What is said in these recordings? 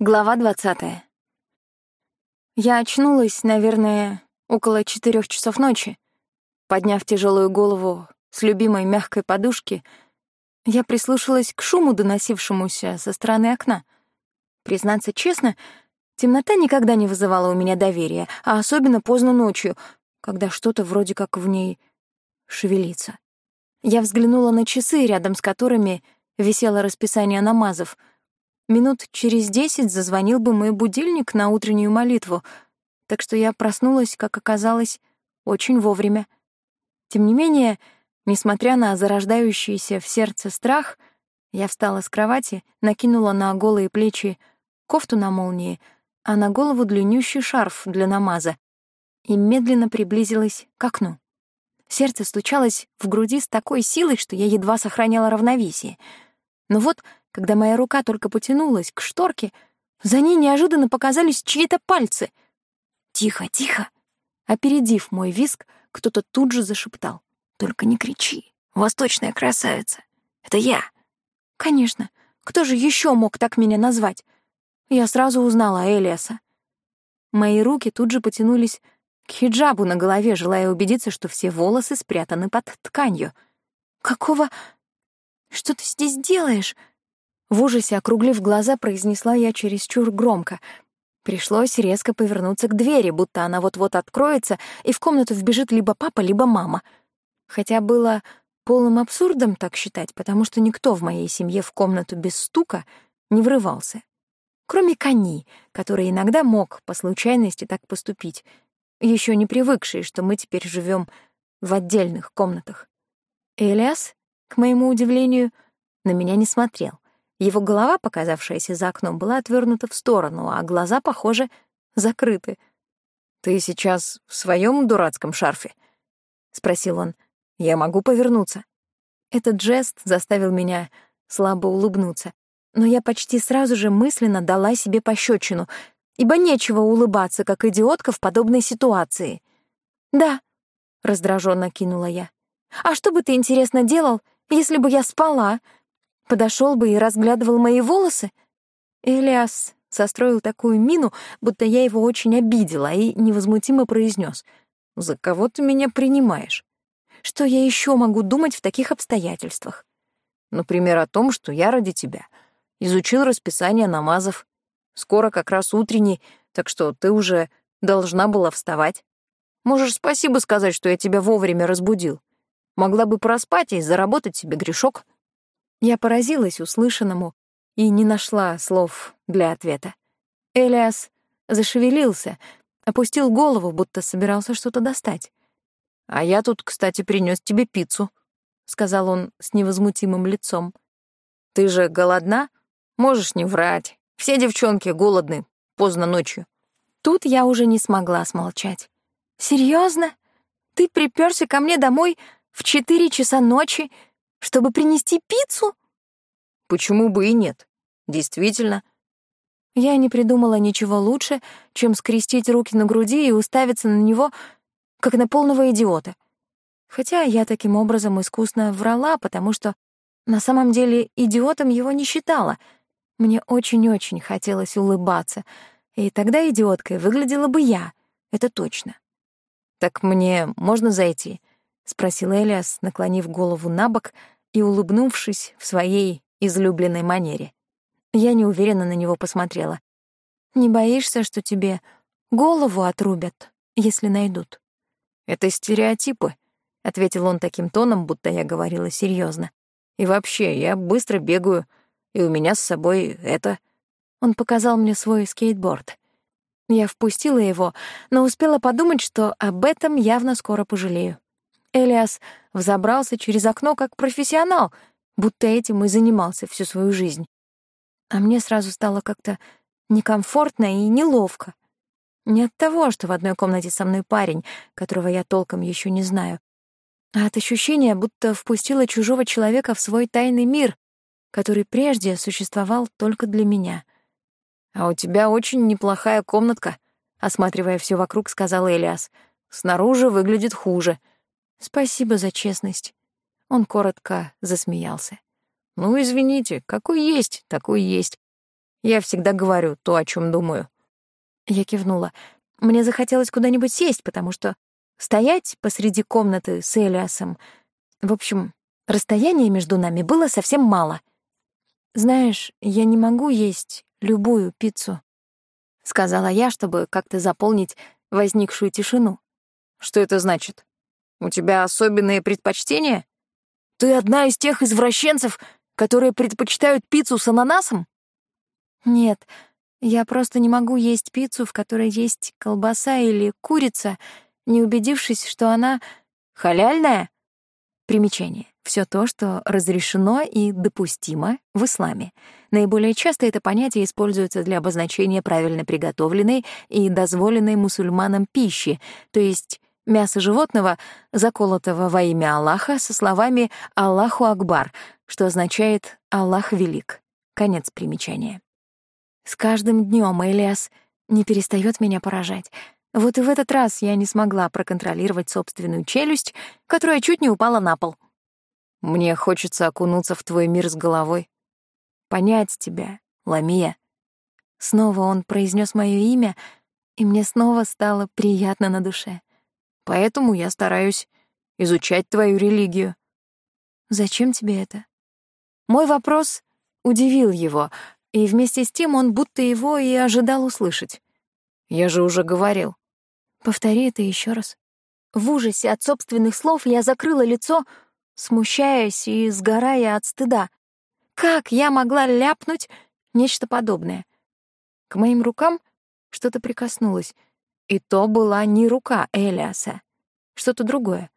Глава двадцатая. Я очнулась, наверное, около четырех часов ночи. Подняв тяжелую голову с любимой мягкой подушки, я прислушалась к шуму, доносившемуся со стороны окна. Признаться честно, темнота никогда не вызывала у меня доверия, а особенно поздно ночью, когда что-то вроде как в ней шевелится. Я взглянула на часы, рядом с которыми висело расписание намазов — Минут через десять зазвонил бы мой будильник на утреннюю молитву, так что я проснулась, как оказалось, очень вовремя. Тем не менее, несмотря на зарождающийся в сердце страх, я встала с кровати, накинула на голые плечи кофту на молнии, а на голову длиннющий шарф для намаза и медленно приблизилась к окну. Сердце стучалось в груди с такой силой, что я едва сохраняла равновесие. Но вот когда моя рука только потянулась к шторке, за ней неожиданно показались чьи-то пальцы. «Тихо, тихо!» Опередив мой виск, кто-то тут же зашептал. «Только не кричи, восточная красавица! Это я!» «Конечно, кто же еще мог так меня назвать?» Я сразу узнала Элиаса. Мои руки тут же потянулись к хиджабу на голове, желая убедиться, что все волосы спрятаны под тканью. «Какого... Что ты здесь делаешь?» В ужасе, округлив глаза, произнесла я чересчур громко. Пришлось резко повернуться к двери, будто она вот-вот откроется, и в комнату вбежит либо папа, либо мама. Хотя было полным абсурдом так считать, потому что никто в моей семье в комнату без стука не врывался. Кроме Кани, который иногда мог по случайности так поступить, еще не привыкший, что мы теперь живем в отдельных комнатах. Элиас, к моему удивлению, на меня не смотрел. Его голова, показавшаяся за окном, была отвернута в сторону, а глаза, похоже, закрыты. «Ты сейчас в своем дурацком шарфе?» — спросил он. «Я могу повернуться». Этот жест заставил меня слабо улыбнуться, но я почти сразу же мысленно дала себе пощечину, ибо нечего улыбаться, как идиотка в подобной ситуации. «Да», — раздраженно кинула я. «А что бы ты, интересно, делал, если бы я спала?» Подошел бы и разглядывал мои волосы? Элиас состроил такую мину, будто я его очень обидела, и невозмутимо произнес: «За кого ты меня принимаешь? Что я еще могу думать в таких обстоятельствах? Например, о том, что я ради тебя изучил расписание намазов. Скоро как раз утренний, так что ты уже должна была вставать. Можешь спасибо сказать, что я тебя вовремя разбудил. Могла бы проспать и заработать себе грешок». Я поразилась услышанному и не нашла слов для ответа. Элиас зашевелился, опустил голову, будто собирался что-то достать. «А я тут, кстати, принес тебе пиццу», — сказал он с невозмутимым лицом. «Ты же голодна? Можешь не врать. Все девчонки голодны, поздно ночью». Тут я уже не смогла смолчать. Серьезно? Ты приперся ко мне домой в четыре часа ночи чтобы принести пиццу? Почему бы и нет? Действительно. Я не придумала ничего лучше, чем скрестить руки на груди и уставиться на него, как на полного идиота. Хотя я таким образом искусно врала, потому что на самом деле идиотом его не считала. Мне очень-очень хотелось улыбаться, и тогда идиоткой выглядела бы я, это точно. «Так мне можно зайти?» — спросил Элиас, наклонив голову на бок — и улыбнувшись в своей излюбленной манере. Я неуверенно на него посмотрела. «Не боишься, что тебе голову отрубят, если найдут?» «Это стереотипы», — ответил он таким тоном, будто я говорила серьезно. «И вообще, я быстро бегаю, и у меня с собой это...» Он показал мне свой скейтборд. Я впустила его, но успела подумать, что об этом явно скоро пожалею. Элиас взобрался через окно как профессионал, будто этим и занимался всю свою жизнь. А мне сразу стало как-то некомфортно и неловко. Не от того, что в одной комнате со мной парень, которого я толком еще не знаю, а от ощущения, будто впустила чужого человека в свой тайный мир, который прежде существовал только для меня. «А у тебя очень неплохая комнатка», — осматривая все вокруг, сказал Элиас. «Снаружи выглядит хуже». Спасибо за честность. Он коротко засмеялся. Ну, извините, какой есть, такой есть. Я всегда говорю то, о чем думаю. Я кивнула. Мне захотелось куда-нибудь сесть, потому что стоять посреди комнаты с Элиасом... В общем, расстояние между нами было совсем мало. «Знаешь, я не могу есть любую пиццу», — сказала я, чтобы как-то заполнить возникшую тишину. «Что это значит? У тебя особенные предпочтения? Ты одна из тех извращенцев, которые предпочитают пиццу с ананасом?» «Нет, я просто не могу есть пиццу, в которой есть колбаса или курица, не убедившись, что она халяльная. Примечание. Все то, что разрешено и допустимо в исламе. Наиболее часто это понятие используется для обозначения правильно приготовленной и дозволенной мусульманам пищи, то есть мясо животного, заколотого во имя Аллаха со словами «Аллаху Акбар», что означает «Аллах велик». Конец примечания. С каждым днем Элиас не перестает меня поражать. Вот и в этот раз я не смогла проконтролировать собственную челюсть, которая чуть не упала на пол. Мне хочется окунуться в твой мир с головой. Понять тебя, Ламия. Снова он произнес мое имя, и мне снова стало приятно на душе. Поэтому я стараюсь изучать твою религию. Зачем тебе это? Мой вопрос удивил его, и вместе с тем он будто его и ожидал услышать. Я же уже говорил. Повтори это еще раз. В ужасе от собственных слов я закрыла лицо, смущаясь и сгорая от стыда. Как я могла ляпнуть нечто подобное? К моим рукам что-то прикоснулось, и то была не рука Элиаса, что-то другое.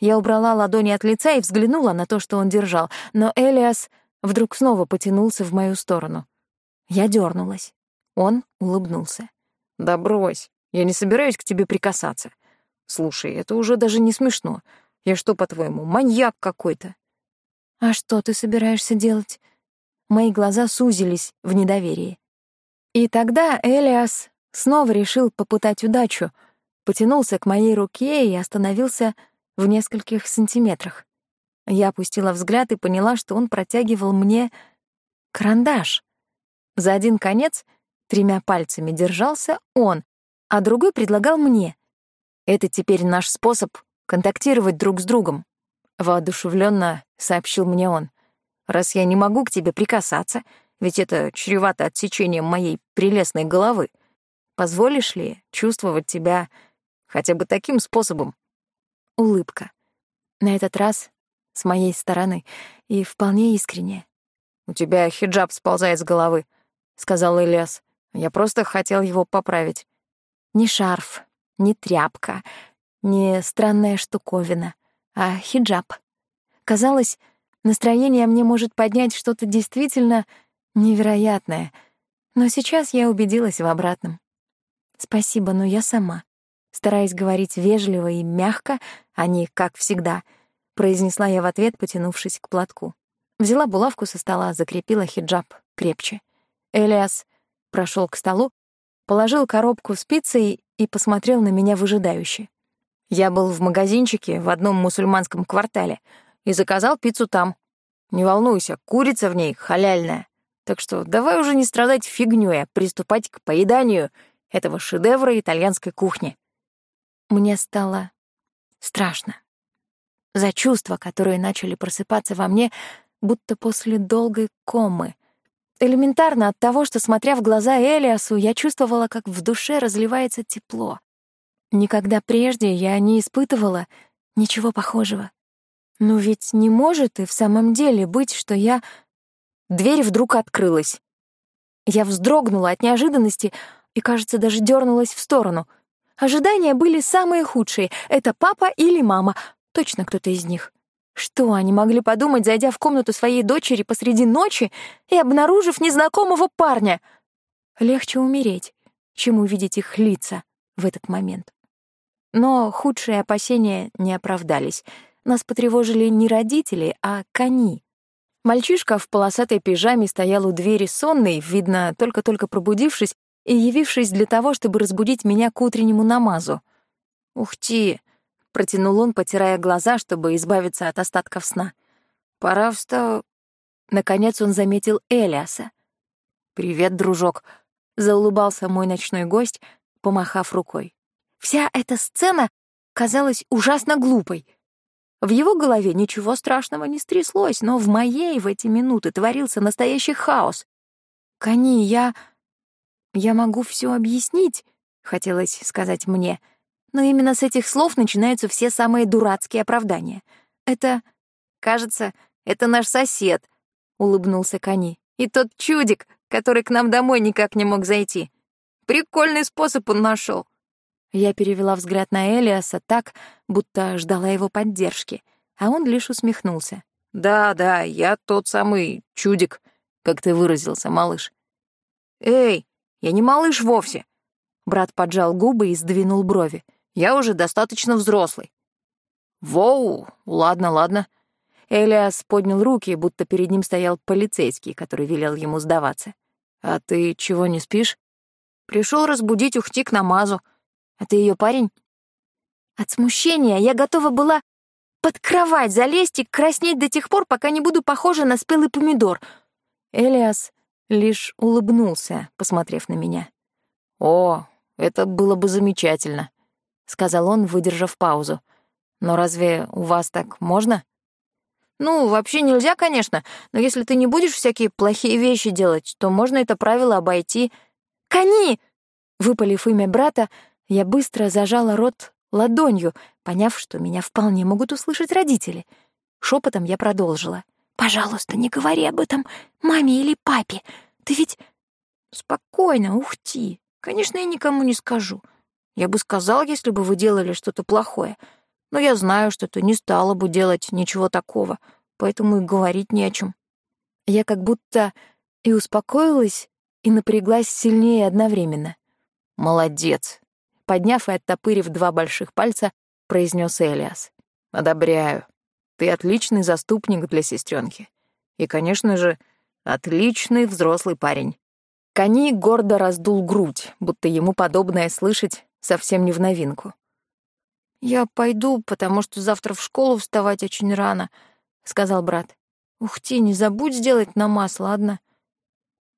Я убрала ладони от лица и взглянула на то, что он держал, но Элиас вдруг снова потянулся в мою сторону. Я дернулась. Он улыбнулся. «Да брось, я не собираюсь к тебе прикасаться. Слушай, это уже даже не смешно. Я что, по-твоему, маньяк какой-то?» «А что ты собираешься делать?» Мои глаза сузились в недоверии. И тогда Элиас снова решил попытать удачу, потянулся к моей руке и остановился в нескольких сантиметрах. Я опустила взгляд и поняла, что он протягивал мне карандаш. За один конец тремя пальцами держался он, а другой предлагал мне. Это теперь наш способ контактировать друг с другом, воодушевленно сообщил мне он. Раз я не могу к тебе прикасаться, ведь это чревато отсечением моей прелестной головы, позволишь ли чувствовать тебя хотя бы таким способом? Улыбка. На этот раз с моей стороны и вполне искренне. У тебя хиджаб сползает с головы, — сказал Ильяс. «Я просто хотел его поправить». Не шарф, не тряпка, не странная штуковина, а хиджаб. Казалось, настроение мне может поднять что-то действительно невероятное, но сейчас я убедилась в обратном. Спасибо, но я сама. Стараясь говорить вежливо и мягко, а не как всегда, произнесла я в ответ, потянувшись к платку. Взяла булавку со стола, закрепила хиджаб крепче. Элиас прошел к столу, положил коробку с пиццей и посмотрел на меня выжидающе. Я был в магазинчике в одном мусульманском квартале и заказал пиццу там. Не волнуйся, курица в ней халяльная. Так что давай уже не страдать фигнёй, а приступать к поеданию этого шедевра итальянской кухни. Мне стало страшно. За чувства, которые начали просыпаться во мне, будто после долгой комы — Элементарно от того, что, смотря в глаза Элиасу, я чувствовала, как в душе разливается тепло. Никогда прежде я не испытывала ничего похожего. Но ведь не может и в самом деле быть, что я... Дверь вдруг открылась. Я вздрогнула от неожиданности и, кажется, даже дернулась в сторону. Ожидания были самые худшие. Это папа или мама. Точно кто-то из них. Что они могли подумать, зайдя в комнату своей дочери посреди ночи и обнаружив незнакомого парня? Легче умереть, чем увидеть их лица в этот момент. Но худшие опасения не оправдались. Нас потревожили не родители, а кони. Мальчишка в полосатой пижаме стоял у двери сонный, видно, только-только пробудившись и явившись для того, чтобы разбудить меня к утреннему намазу. «Ух ты!» Протянул он, потирая глаза, чтобы избавиться от остатков сна. «Пора встать. Наконец он заметил Элиаса. «Привет, дружок», — заулыбался мой ночной гость, помахав рукой. Вся эта сцена казалась ужасно глупой. В его голове ничего страшного не стряслось, но в моей в эти минуты творился настоящий хаос. «Кони, я... я могу все объяснить», — хотелось сказать мне, но именно с этих слов начинаются все самые дурацкие оправдания. Это, кажется, это наш сосед, — улыбнулся Кони. И тот чудик, который к нам домой никак не мог зайти. Прикольный способ он нашел. Я перевела взгляд на Элиаса так, будто ждала его поддержки, а он лишь усмехнулся. «Да, да, я тот самый чудик, как ты выразился, малыш». «Эй, я не малыш вовсе!» Брат поджал губы и сдвинул брови. «Я уже достаточно взрослый». «Воу, ладно, ладно». Элиас поднял руки, будто перед ним стоял полицейский, который велел ему сдаваться. «А ты чего не спишь?» Пришел разбудить ухти к намазу. А ты ее парень?» От смущения я готова была под кровать залезть и краснеть до тех пор, пока не буду похожа на спелый помидор. Элиас лишь улыбнулся, посмотрев на меня. «О, это было бы замечательно», — сказал он, выдержав паузу. «Но разве у вас так можно?» «Ну, вообще нельзя, конечно, но если ты не будешь всякие плохие вещи делать, то можно это правило обойти». «Кони!» Выпалив имя брата, я быстро зажала рот ладонью, поняв, что меня вполне могут услышать родители. Шепотом я продолжила. «Пожалуйста, не говори об этом маме или папе. Ты ведь...» «Спокойно, ухти. Конечно, я никому не скажу. Я бы сказал, если бы вы делали что-то плохое. Но я знаю, что ты не стала бы делать ничего такого, поэтому и говорить не о чем. Я как будто и успокоилась, и напряглась сильнее одновременно. «Молодец», подняв и оттопырив два больших пальца, произнес Элиас. «Одобряю. Ты отличный заступник для сестренки. И, конечно же, отличный взрослый парень». Кони гордо раздул грудь, будто ему подобное слышать совсем не в новинку. «Я пойду, потому что завтра в школу вставать очень рано», — сказал брат. «Ух ты, не забудь сделать намаз, ладно?»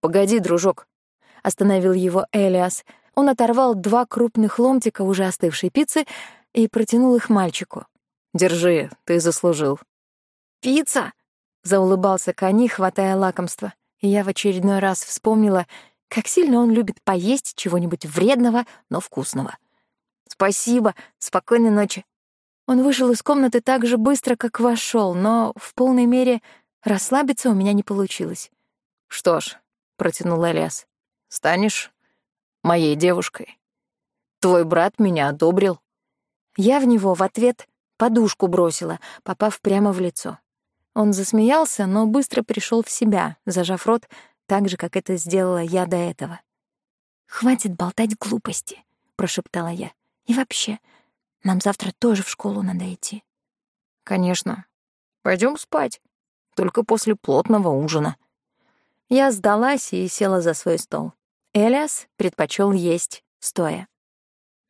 «Погоди, дружок», — остановил его Элиас, он оторвал два крупных ломтика уже остывшей пиццы и протянул их мальчику. «Держи, ты заслужил». «Пицца?» — заулыбался Кани, хватая лакомство. И я в очередной раз вспомнила, как сильно он любит поесть чего-нибудь вредного, но вкусного. «Спасибо, спокойной ночи». Он вышел из комнаты так же быстро, как вошел, но в полной мере расслабиться у меня не получилось. «Что ж», — протянул Элиас, — «станешь моей девушкой. Твой брат меня одобрил. Я в него в ответ подушку бросила, попав прямо в лицо. Он засмеялся, но быстро пришел в себя, зажав рот так же, как это сделала я до этого. «Хватит болтать глупости», — прошептала я. «И вообще, нам завтра тоже в школу надо идти». «Конечно. Пойдем спать. Только после плотного ужина». Я сдалась и села за свой стол. Элиас предпочел есть стоя.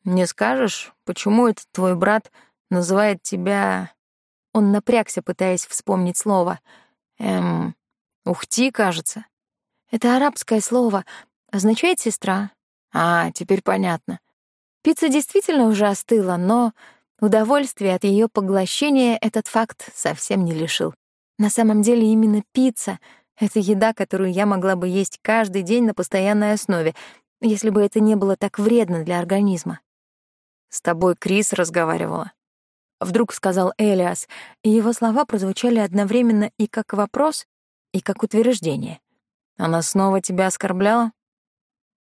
«Не скажешь, почему этот твой брат называет тебя...» Он напрягся, пытаясь вспомнить слово. «Эм... Ухти, кажется». «Это арабское слово. Означает «сестра». «А, теперь понятно». Пицца действительно уже остыла, но удовольствия от ее поглощения этот факт совсем не лишил. На самом деле именно пицца — это еда, которую я могла бы есть каждый день на постоянной основе, если бы это не было так вредно для организма. «С тобой Крис разговаривала», — вдруг сказал Элиас, и его слова прозвучали одновременно и как вопрос, и как утверждение. «Она снова тебя оскорбляла?»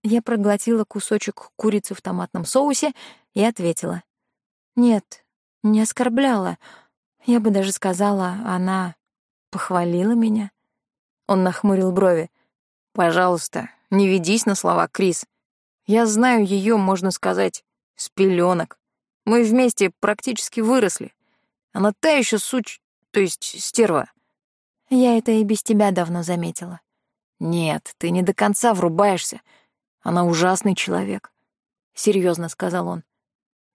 Я проглотила кусочек курицы в томатном соусе и ответила. «Нет, не оскорбляла. Я бы даже сказала, она похвалила меня». Он нахмурил брови. «Пожалуйста, не ведись на слова, Крис. Я знаю ее, можно сказать, с пеленок. Мы вместе практически выросли. Она та еще суч... то есть стерва». «Я это и без тебя давно заметила». «Нет, ты не до конца врубаешься. Она ужасный человек», — серьезно сказал он.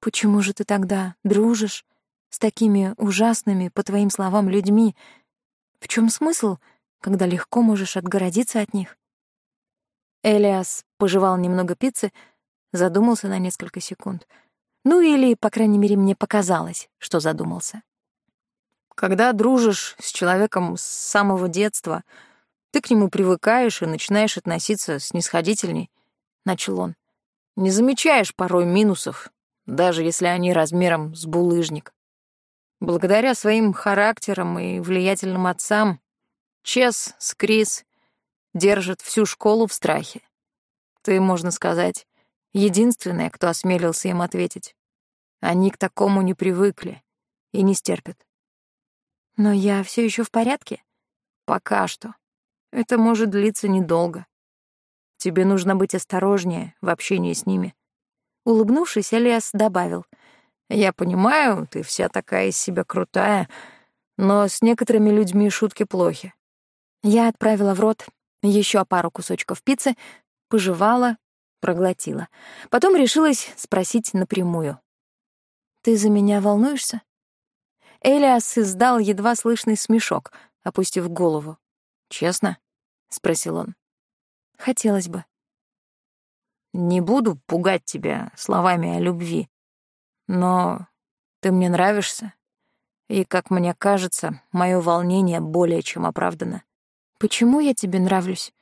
«Почему же ты тогда дружишь с такими ужасными, по твоим словам, людьми? В чем смысл?» когда легко можешь отгородиться от них. Элиас пожевал немного пиццы, задумался на несколько секунд. Ну или, по крайней мере, мне показалось, что задумался. Когда дружишь с человеком с самого детства, ты к нему привыкаешь и начинаешь относиться снисходительней, — начал он. Не замечаешь порой минусов, даже если они размером с булыжник. Благодаря своим характерам и влиятельным отцам Чес с Крис держат всю школу в страхе. Ты, можно сказать, единственная, кто осмелился им ответить. Они к такому не привыкли и не стерпят. Но я все еще в порядке? Пока что. Это может длиться недолго. Тебе нужно быть осторожнее в общении с ними. Улыбнувшись, Элиас добавил. «Я понимаю, ты вся такая из себя крутая, но с некоторыми людьми шутки плохи». Я отправила в рот еще пару кусочков пиццы, пожевала, проглотила. Потом решилась спросить напрямую. «Ты за меня волнуешься?» Элиас издал едва слышный смешок, опустив голову. «Честно?» — спросил он. «Хотелось бы». «Не буду пугать тебя словами о любви, но ты мне нравишься, и, как мне кажется, мое волнение более чем оправдано». «Почему я тебе нравлюсь?»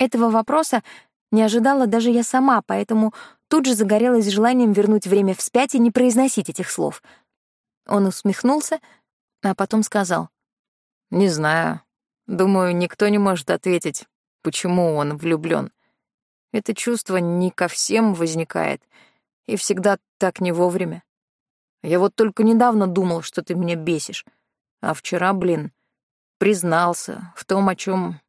Этого вопроса не ожидала даже я сама, поэтому тут же загорелась желанием вернуть время вспять и не произносить этих слов — он усмехнулся, а потом сказал. «Не знаю. Думаю, никто не может ответить, почему он влюблён. Это чувство не ко всем возникает и всегда так не вовремя. Я вот только недавно думал, что ты меня бесишь, а вчера, блин, признался в том, о чём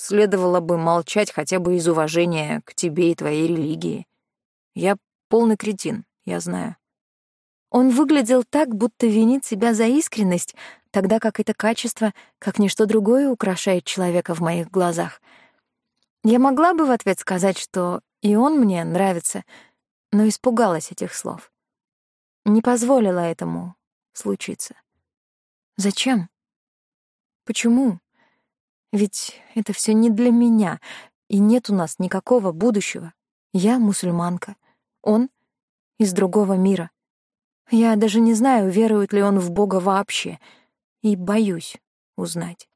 следовало бы молчать хотя бы из уважения к тебе и твоей религии. Я полный кретин, я знаю. Он выглядел так, будто винит себя за искренность, тогда как это качество, как ничто другое, украшает человека в моих глазах. Я могла бы в ответ сказать, что и он мне нравится, но испугалась этих слов. Не позволила этому случиться. Зачем? Почему? Ведь это все не для меня, и нет у нас никакого будущего. Я мусульманка, он из другого мира. Я даже не знаю, верует ли он в Бога вообще, и боюсь узнать.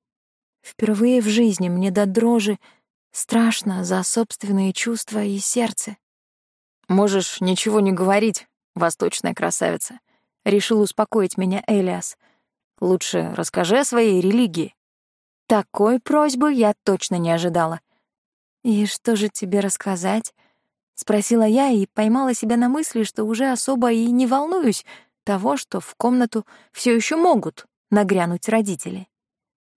Впервые в жизни мне до дрожи страшно за собственные чувства и сердце. «Можешь ничего не говорить, восточная красавица», — решил успокоить меня Элиас. «Лучше расскажи о своей религии». Такой просьбы я точно не ожидала. «И что же тебе рассказать?» — спросила я и поймала себя на мысли, что уже особо и не волнуюсь того, что в комнату все еще могут нагрянуть родители.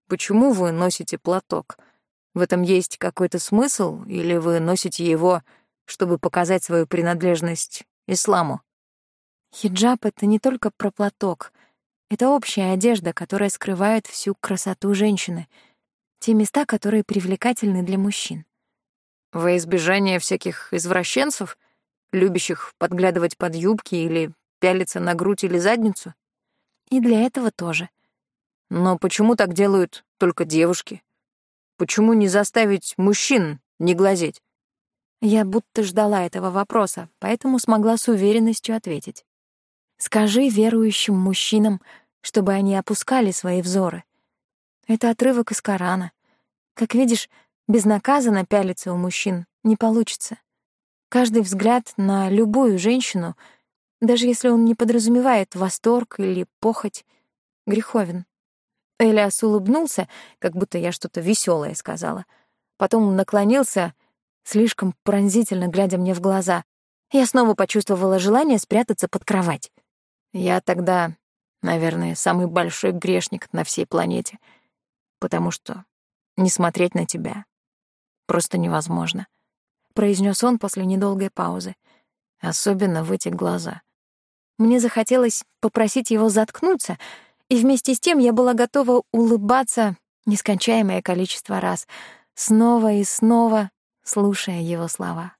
«Почему вы носите платок? В этом есть какой-то смысл, или вы носите его, чтобы показать свою принадлежность исламу?» Хиджаб — это не только про платок. Это общая одежда, которая скрывает всю красоту женщины, те места, которые привлекательны для мужчин. Во избежание всяких извращенцев, любящих подглядывать под юбки или пялиться на грудь или задницу? И для этого тоже. Но почему так делают только девушки? Почему не заставить мужчин не глазеть? Я будто ждала этого вопроса, поэтому смогла с уверенностью ответить. Скажи верующим мужчинам, чтобы они опускали свои взоры. Это отрывок из Корана. Как видишь, Безнаказанно пялиться у мужчин не получится. Каждый взгляд на любую женщину, даже если он не подразумевает восторг или похоть, греховен. Элиас улыбнулся, как будто я что-то веселое сказала. Потом наклонился, слишком пронзительно глядя мне в глаза. Я снова почувствовала желание спрятаться под кровать. Я тогда, наверное, самый большой грешник на всей планете, потому что не смотреть на тебя просто невозможно», — произнес он после недолгой паузы. «Особенно в эти глаза». Мне захотелось попросить его заткнуться, и вместе с тем я была готова улыбаться нескончаемое количество раз, снова и снова слушая его слова.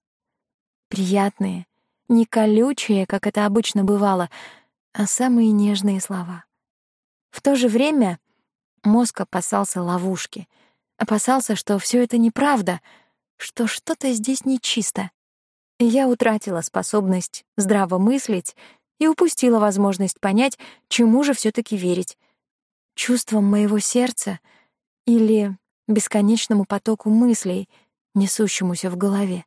Приятные, не колючие, как это обычно бывало, а самые нежные слова. В то же время мозг опасался ловушки — Опасался, что все это неправда, что что-то здесь нечисто. Я утратила способность здраво мыслить и упустила возможность понять, чему же все таки верить — чувствам моего сердца или бесконечному потоку мыслей, несущемуся в голове.